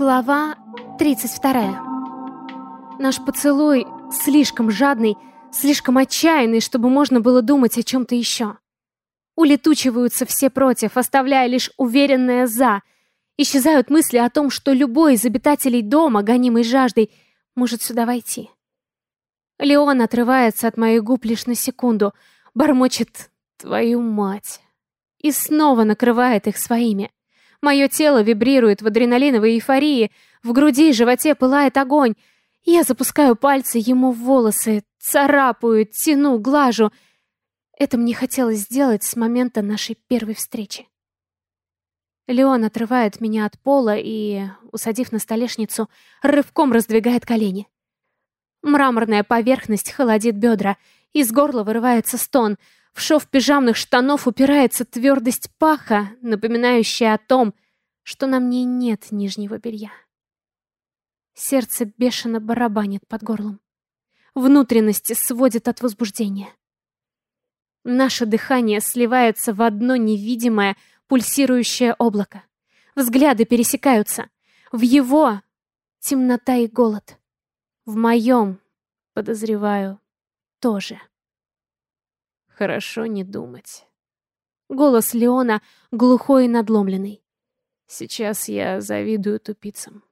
Глава 32. Наш поцелуй слишком жадный, слишком отчаянный, чтобы можно было думать о чем-то еще. Улетучиваются все против, оставляя лишь уверенное «за». Исчезают мысли о том, что любой из обитателей дома, гонимый жаждой, может сюда войти. Леон отрывается от моих губ лишь на секунду, бормочет «твою мать» и снова накрывает их своими. Мое тело вибрирует в адреналиновой эйфории, в груди и животе пылает огонь. Я запускаю пальцы ему в волосы, царапаю, тяну, глажу. Это мне хотелось сделать с момента нашей первой встречи. Леон отрывает меня от пола и, усадив на столешницу, рывком раздвигает колени. Мраморная поверхность холодит бедра, из горла вырывается стон — в шов пижамных штанов упирается твердость паха, напоминающая о том, что на мне нет нижнего белья. Сердце бешено барабанит под горлом. Внутренности сводит от возбуждения. Наше дыхание сливается в одно невидимое, пульсирующее облако. Взгляды пересекаются. В его темнота и голод. В моем, подозреваю, тоже хорошо не думать. Голос Леона глухой и надломленный. Сейчас я завидую тупицам.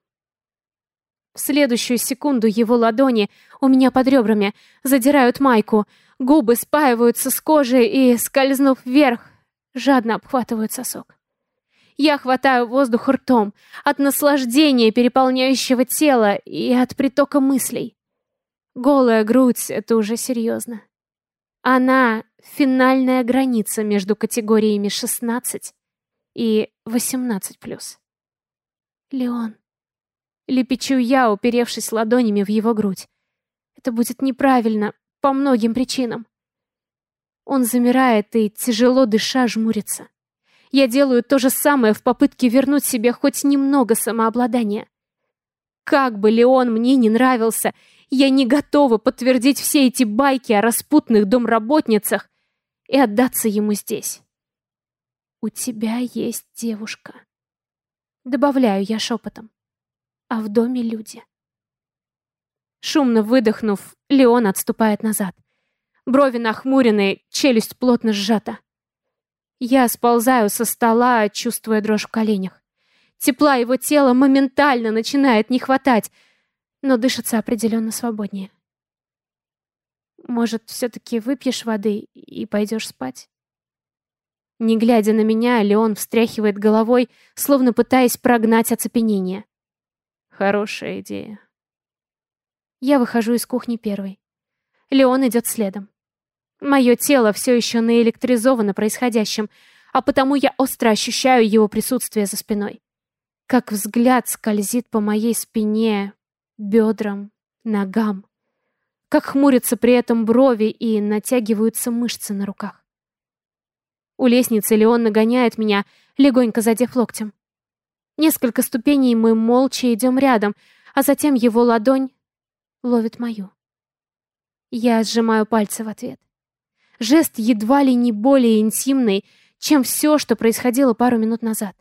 В следующую секунду его ладони у меня под ребрами задирают майку, губы спаиваются с кожей и, скользнув вверх, жадно обхватывают сосок. Я хватаю воздух ртом от наслаждения переполняющего тела и от притока мыслей. Голая грудь — это уже серьезно. Она — финальная граница между категориями 16 и 18+. Леон. Лепечу я, уперевшись ладонями в его грудь. Это будет неправильно, по многим причинам. Он замирает и, тяжело дыша, жмурится. Я делаю то же самое в попытке вернуть себе хоть немного самообладания. Как бы Леон мне не нравился, я не готова подтвердить все эти байки о распутных домработницах и отдаться ему здесь. «У тебя есть девушка», — добавляю я шепотом, «а в доме люди». Шумно выдохнув, Леон отступает назад. Брови нахмурены, челюсть плотно сжата. Я сползаю со стола, чувствуя дрожь в коленях. Тепла его тела моментально начинает не хватать — но дышится определенно свободнее. Может, все-таки выпьешь воды и пойдешь спать? Не глядя на меня, Леон встряхивает головой, словно пытаясь прогнать оцепенение. Хорошая идея. Я выхожу из кухни первой. Леон идет следом. Мое тело все еще наэлектризовано происходящим, а потому я остро ощущаю его присутствие за спиной. Как взгляд скользит по моей спине, бедрам, ногам. Как хмурятся при этом брови и натягиваются мышцы на руках. У лестницы Леон нагоняет меня, легонько задев локтем. Несколько ступеней мы молча идем рядом, а затем его ладонь ловит мою. Я сжимаю пальцы в ответ. Жест едва ли не более интимный, чем все, что происходило пару минут назад.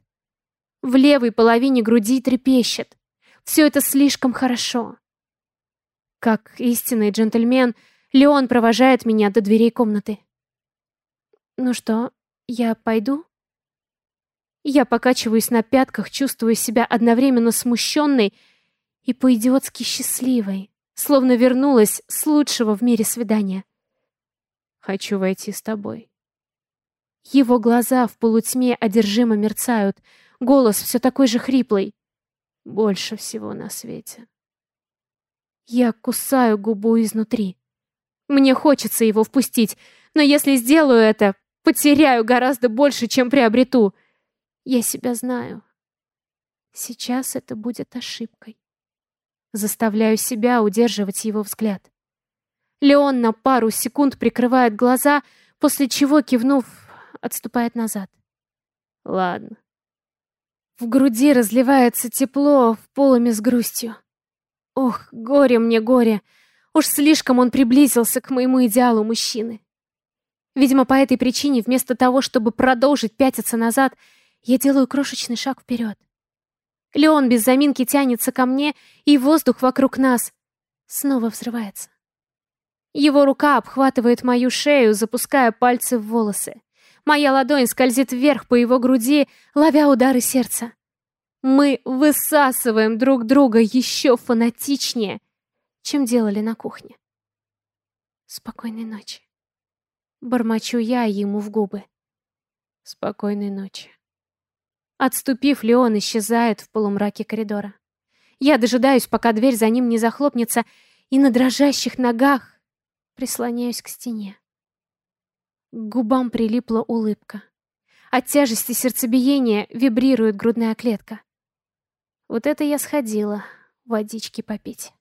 В левой половине груди трепещет. Все это слишком хорошо. Как истинный джентльмен, Леон провожает меня до дверей комнаты. Ну что, я пойду? Я покачиваюсь на пятках, чувствую себя одновременно смущенной и по-идиотски счастливой, словно вернулась с лучшего в мире свидания. Хочу войти с тобой. Его глаза в полутьме одержимо мерцают, голос все такой же хриплый. Больше всего на свете. Я кусаю губу изнутри. Мне хочется его впустить, но если сделаю это, потеряю гораздо больше, чем приобрету. Я себя знаю. Сейчас это будет ошибкой. Заставляю себя удерживать его взгляд. Леон на пару секунд прикрывает глаза, после чего, кивнув, отступает назад. Ладно, в груди разливается тепло в полами с грустью. Ох, горе мне, горе. Уж слишком он приблизился к моему идеалу мужчины. Видимо, по этой причине, вместо того, чтобы продолжить пятиться назад, я делаю крошечный шаг вперед. Леон без заминки тянется ко мне, и воздух вокруг нас снова взрывается. Его рука обхватывает мою шею, запуская пальцы в волосы. Моя ладонь скользит вверх по его груди, ловя удары сердца. Мы высасываем друг друга еще фанатичнее, чем делали на кухне. Спокойной ночи. Бормочу я ему в губы. Спокойной ночи. Отступив, Леон исчезает в полумраке коридора. Я дожидаюсь, пока дверь за ним не захлопнется, и на дрожащих ногах прислоняюсь к стене. К губам прилипла улыбка. От тяжести сердцебиения вибрирует грудная клетка. Вот это я сходила водички попить.